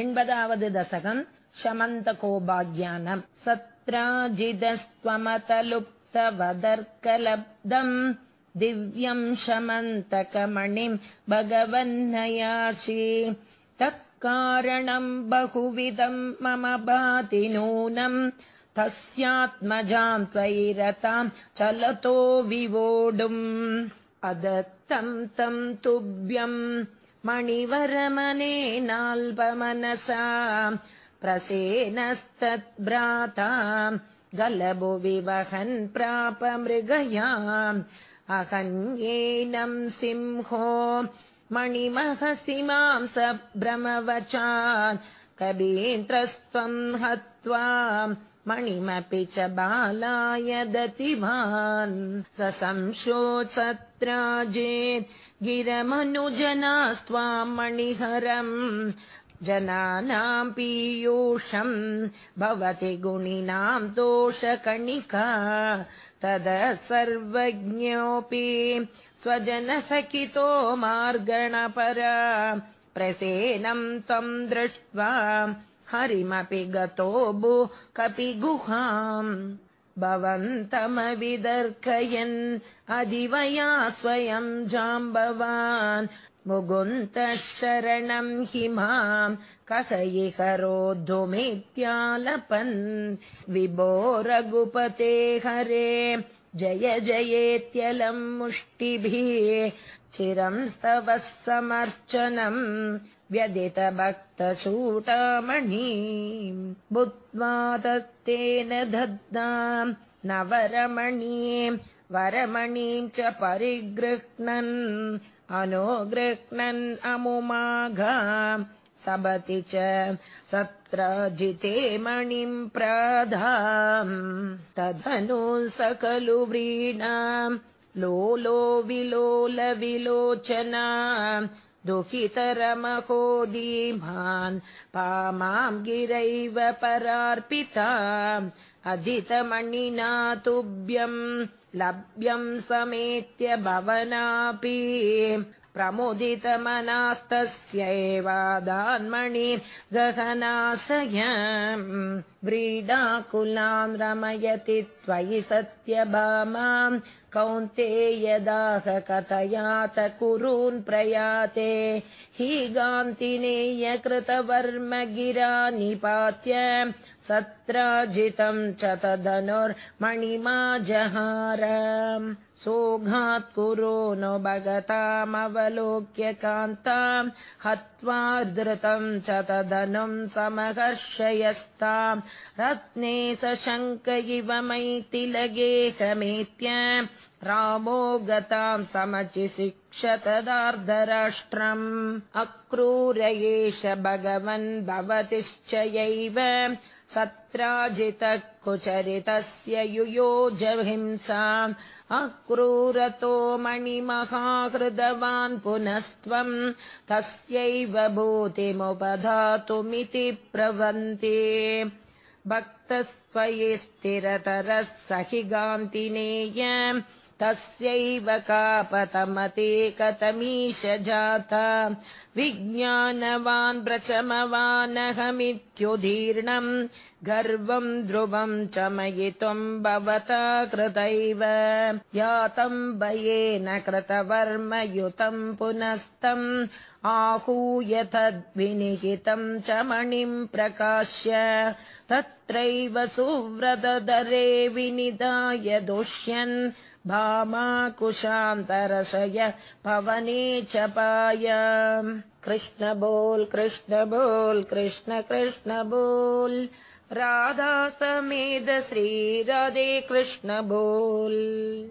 एण्बदावद् दशकम् शमन्तकोपाख्यानम् सत्राजिदस्त्वमतलुप्तवदर्कलब्धम् दिव्यम् शमन्तकमणिम् भगवन्नयासि तत्कारणम् बहुविधम् मम भाति नूनम् तस्यात्मजाम् त्वयि रताम् चलतो विवोढुम् अदत्तम् तम् तुभ्यम् मणिवरमनेनाल्पमनसा प्रसेनस्तद्भ्राता गलभु विवहन् प्राप मृगया अहन्येनम् सिंहो मणिमहसि मां स भ्रमवचा कबीन्द्रस्त्वम् हत्वा मणिमपि च बालाय दतिवान् स संशोत्सत्राजेत् गिरमनुजनास्त्वाम् मणिहरम् जनानाम् पीयूषम् भवति गुणिनाम् दोषकणिका तद सर्वज्ञोऽपि स्वजनसखितो मार्गणपरा प्रसेनम् त्वम् दृष्ट्वा हरिमपि गतो भू कपि गुहाम्। भवन्तमविदर्कयन् अधिवया स्वयम् जाम्बवान्। मुगुन्तः शरणम् हि माम् ककयिकरोद्धुमित्यालपन् विभो रघुपते हरे जय जयेत्यलम् मुष्टिभिः चिरम् स्तवः समर्चनम् व्यदितभक्तचूटामणि बुद्ध्वा दत्तेन दद्दाम् न वरमणि वरमणीम् च परिगृह्णन् अनुगृह्णन् अमुमाघा सबति च सत्राजिते मणिम् प्राधाम्। तदनु सकलु व्रीणाम्। लोलो विलोल विलोचना दुःखितरमहोदीमान् पामाम् गिरैव परार्पिता अधितमणिना तुभ्यम् लभ्यम् समेत्य भवनापि प्रमुदितमनास्तस्यैवादान्मणि गहनाशय व्रीडाकुलाम् रमयति त्वयि सत्यभामाम् कौन्ते यदाह कथयात कुरून् प्रयाते हि गान्तिनेय कृतवर्म गिरा निपात्य सत्राजितम् च तदनुर्मणिमा जहार। सोघात् कुरो नो भगतामवलोक्य कान्ताम् हत्वा धृतम् च तदनुम् समहर्षयस्ताम्। रत्ने शङ्क इव मैतिलगेहमेत्य रामो गताम् समचिशिक्षतदार्धराष्ट्रम् अक्रूर एष भगवन् भवतिश्चयैव सत्राजितः कुचरितस्य युयोजहिंसाम् अक्रूरतो मणिमहाहृदवान् पुनस्त्वम् तस्यैव भूतिमुपधातुमिति प्रवन्ति। भक्तस्त्वयि स्थिरतरः स हि गान्तिनेय तस्यैव कापतमते कतमीश जाता। विज्ञानवान् प्रचमवानहमित्युदीर्णम् गर्वम् ध्रुवम् चमयितुम् भवता कृतैव। यातम् भयेन कृतवर्मयुतम् पुनस्तम् आहूय तद्विनिहितम् च मणिम् प्रकाश्य तत्रैव सुव्रतधरे विनिधाय दुष्यन् भामाकुशान्तरशय पवने च पाय। कृष्ण बोल् कृष्ण बोल् कृष्ण कृष्ण बोल्। राधा समेद श्रीराधे कृष्ण बोल्